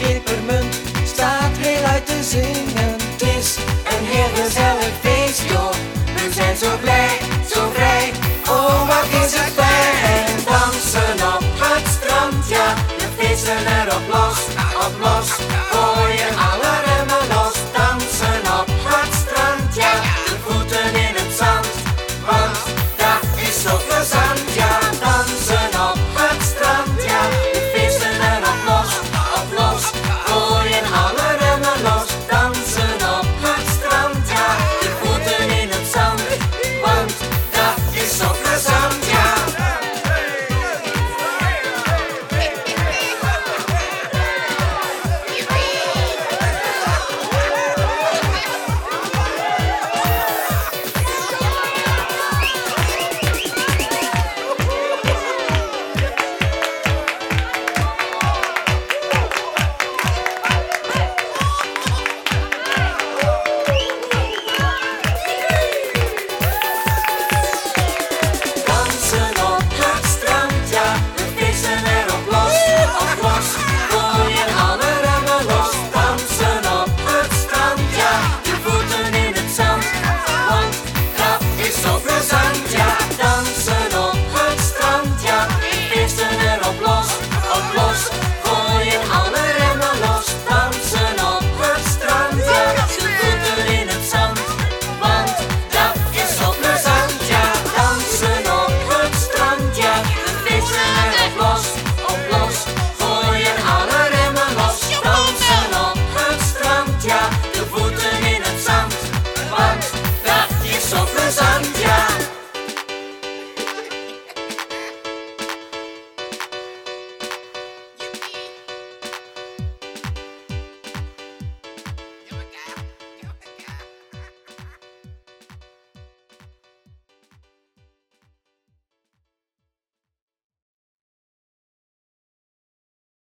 Pepermunt staat heel uit te zingen. Het is een heel gezellig feest, joh. We zijn zo blij, zo vrij. Oh, wat is het fijn. Dansen op het strand, ja. We vissen erop los, op los. Gooien aan.